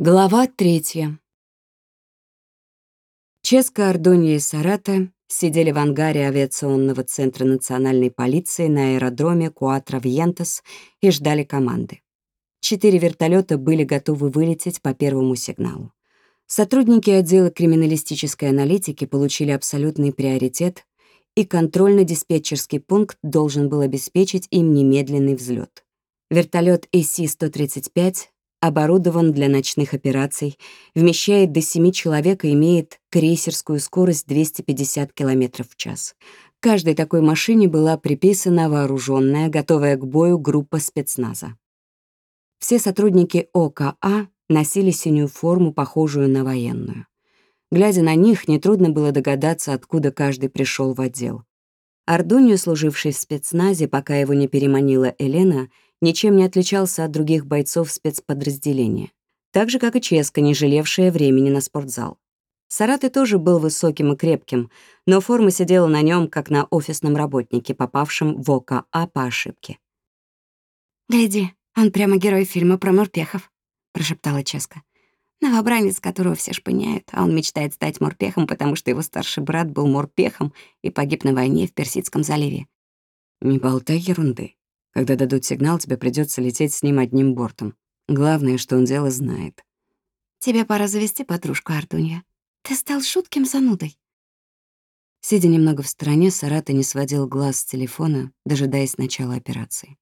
Глава третья. Ческа, Ардония и Сарата сидели в ангаре авиационного центра национальной полиции на аэродроме Куатро Вьентас и ждали команды. Четыре вертолета были готовы вылететь по первому сигналу. Сотрудники отдела криминалистической аналитики получили абсолютный приоритет, и контрольно-диспетчерский пункт должен был обеспечить им немедленный взлет. Вертолет AC-135 оборудован для ночных операций, вмещает до 7 человек и имеет крейсерскую скорость 250 км в час. Каждой такой машине была приписана вооруженная, готовая к бою группа спецназа. Все сотрудники ОКА носили синюю форму, похожую на военную. Глядя на них, нетрудно было догадаться, откуда каждый пришел в отдел. Ардунью, служивший в спецназе, пока его не переманила Елена, ничем не отличался от других бойцов спецподразделения. Так же, как и Ческа, не жалевшая времени на спортзал. Сараты тоже был высоким и крепким, но форма сидела на нем, как на офисном работнике, попавшем в ОКА по ошибке. «Гляди, он прямо герой фильма про морпехов», — прошептала Ческа. Новобранец, которого все шпыняют, а он мечтает стать морпехом, потому что его старший брат был морпехом и погиб на войне в Персидском заливе. «Не болтай ерунды. Когда дадут сигнал, тебе придется лететь с ним одним бортом. Главное, что он дело знает. Тебе пора завести подружку, Артунья. Ты стал шутким занудой. Сидя немного в стороне, Сарата не сводил глаз с телефона, дожидаясь начала операции.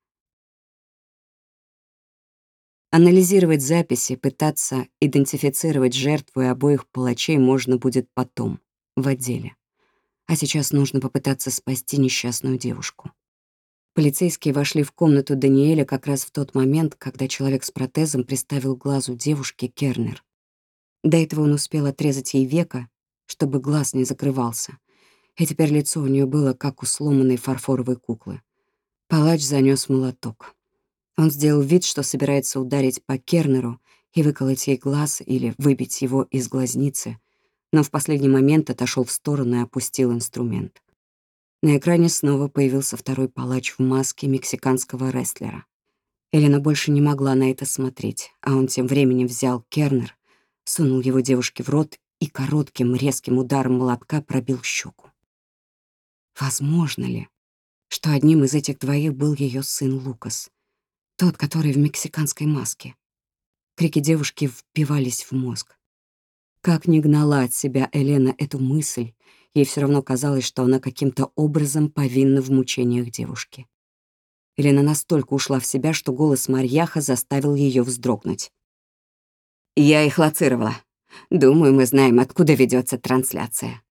Анализировать записи, пытаться идентифицировать жертву и обоих палачей можно будет потом, в отделе. А сейчас нужно попытаться спасти несчастную девушку. Полицейские вошли в комнату Даниэля как раз в тот момент, когда человек с протезом приставил глазу девушке Кернер. До этого он успел отрезать ей века, чтобы глаз не закрывался, и теперь лицо у нее было как у сломанной фарфоровой куклы. Палач занёс молоток. Он сделал вид, что собирается ударить по Кернеру и выколоть ей глаз или выбить его из глазницы, но в последний момент отошел в сторону и опустил инструмент. На экране снова появился второй палач в маске мексиканского рестлера. Элена больше не могла на это смотреть, а он тем временем взял Кернер, сунул его девушке в рот и коротким резким ударом молотка пробил щеку. Возможно ли, что одним из этих двоих был ее сын Лукас, тот, который в мексиканской маске? Крики девушки впивались в мозг. Как не гнала от себя Елена эту мысль, Ей все равно казалось, что она каким-то образом повинна в мучениях девушки. Елена настолько ушла в себя, что голос Марьяха заставил ее вздрогнуть. «Я их лоцировала. Думаю, мы знаем, откуда ведется трансляция».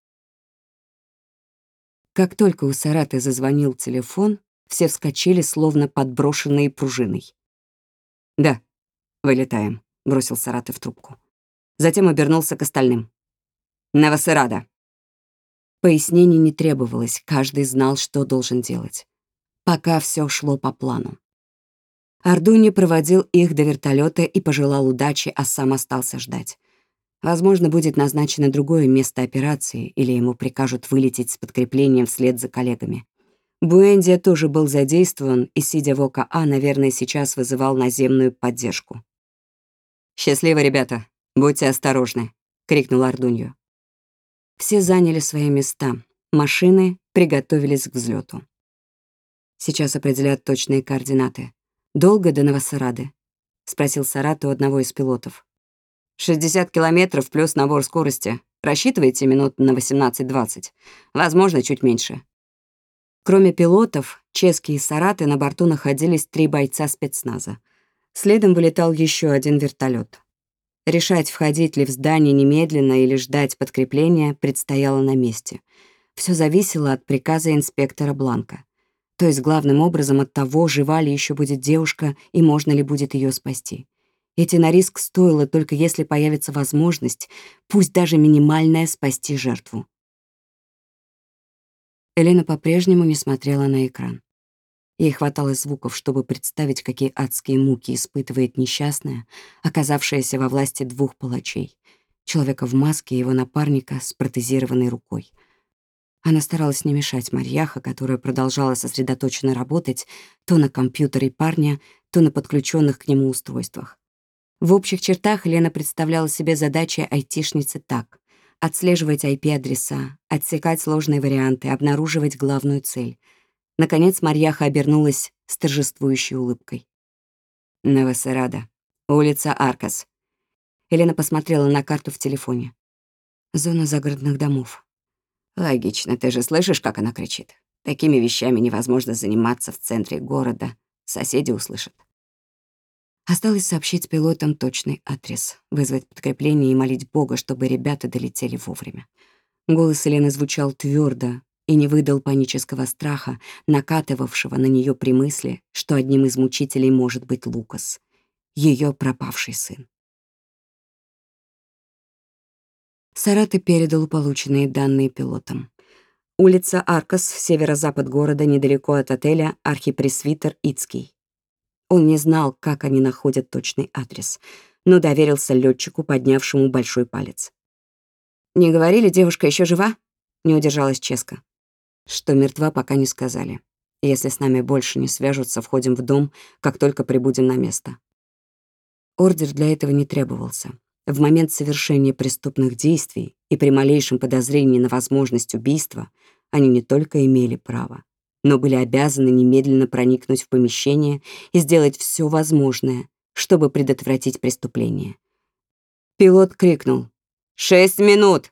Как только у Сараты зазвонил телефон, все вскочили, словно подброшенные пружиной. «Да, вылетаем», — бросил Сараты в трубку. Затем обернулся к остальным. «Новосырада, Пояснений не требовалось, каждый знал, что должен делать. Пока все шло по плану. Ардуни проводил их до вертолета и пожелал удачи, а сам остался ждать. Возможно, будет назначено другое место операции, или ему прикажут вылететь с подкреплением вслед за коллегами. Буэндия тоже был задействован и, сидя в ОКА, наверное, сейчас вызывал наземную поддержку. «Счастливо, ребята! Будьте осторожны!» — крикнул Ардунью. Все заняли свои места. Машины приготовились к взлету. Сейчас определят точные координаты. Долго до Новосарады? Спросил Сарат у одного из пилотов. 60 километров плюс набор скорости. Рассчитывайте минут на 18-20. Возможно, чуть меньше. Кроме пилотов, Чески и Сараты на борту находились три бойца спецназа. Следом вылетал еще один вертолет. Решать, входить ли в здание немедленно или ждать подкрепления, предстояло на месте. Все зависело от приказа инспектора Бланка. То есть главным образом от того, жива ли еще будет девушка и можно ли будет ее спасти. Идти на риск стоило только если появится возможность, пусть даже минимальная, спасти жертву. Элена по-прежнему не смотрела на экран. Ей хватало звуков, чтобы представить, какие адские муки испытывает несчастная, оказавшаяся во власти двух палачей — человека в маске и его напарника с протезированной рукой. Она старалась не мешать Марьяха, которая продолжала сосредоточенно работать то на компьютере парня, то на подключенных к нему устройствах. В общих чертах Лена представляла себе задачи айтишницы так — отслеживать IP-адреса, отсекать сложные варианты, обнаруживать главную цель. Наконец Марьяха обернулась с торжествующей улыбкой. «Новосарада. Улица Аркас». Елена посмотрела на карту в телефоне. Зона загородных домов. «Логично, ты же слышишь, как она кричит? Такими вещами невозможно заниматься в центре города. Соседи услышат». Осталось сообщить пилотам точный адрес, вызвать подкрепление и молить Бога, чтобы ребята долетели вовремя. Голос Елены звучал твердо и не выдал панического страха, накатывавшего на нее при мысли, что одним из мучителей может быть Лукас, ее пропавший сын. Сараты передал полученные данные пилотам. Улица Аркас, северо-запад города, недалеко от отеля Архипресвитер Ицкий. Он не знал, как они находят точный адрес, но доверился летчику, поднявшему большой палец. «Не говорили, девушка еще жива?» — не удержалась Ческа. «Что мертва, пока не сказали. Если с нами больше не свяжутся, входим в дом, как только прибудем на место». Ордер для этого не требовался. В момент совершения преступных действий и при малейшем подозрении на возможность убийства они не только имели право, но были обязаны немедленно проникнуть в помещение и сделать все возможное, чтобы предотвратить преступление. Пилот крикнул «Шесть минут!»